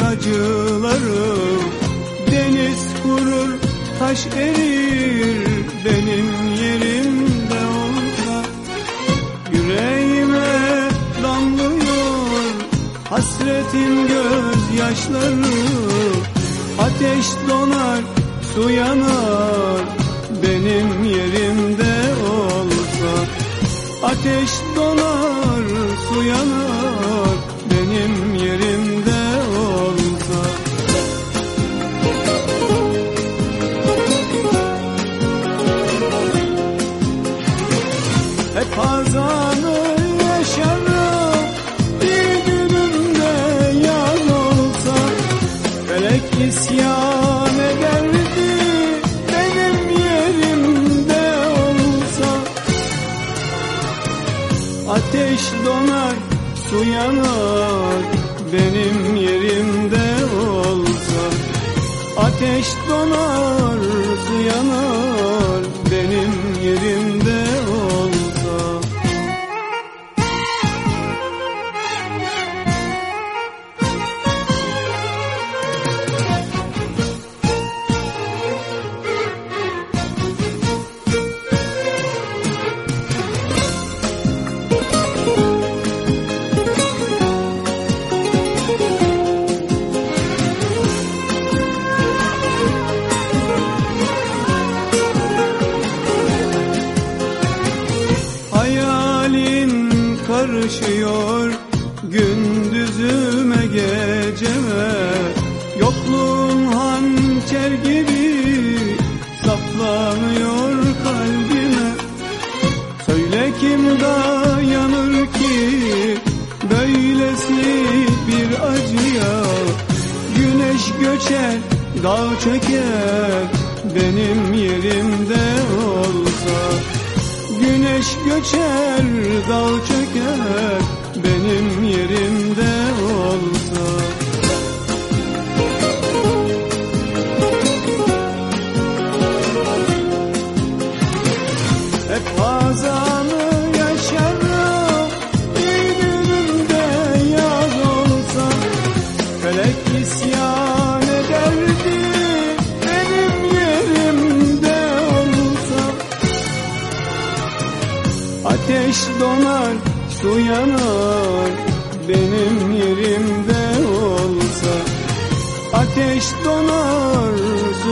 acılarım Deniz kurur taş erir benim yerimde olsa. Yüreğime damlıyor hasretin gözyaşları. Ateş donar su yanar benim yerimde olsa. Ateş donar su yanar benim yerimde donar su yanar Benim yerimde olsa. Ateş donar karışıyor. Gündüzüme geceme Yokluğun hançer gibi saplanıyor kalbime. Söyle kim dayanır ki böylesi bir acıya? Güneş göçer, dağ çöker benim yerimde olsa Güneş göçer, dağ çöker benim yerimde Ateş donar su yanar. Benim yerimde olsa Ateş donar su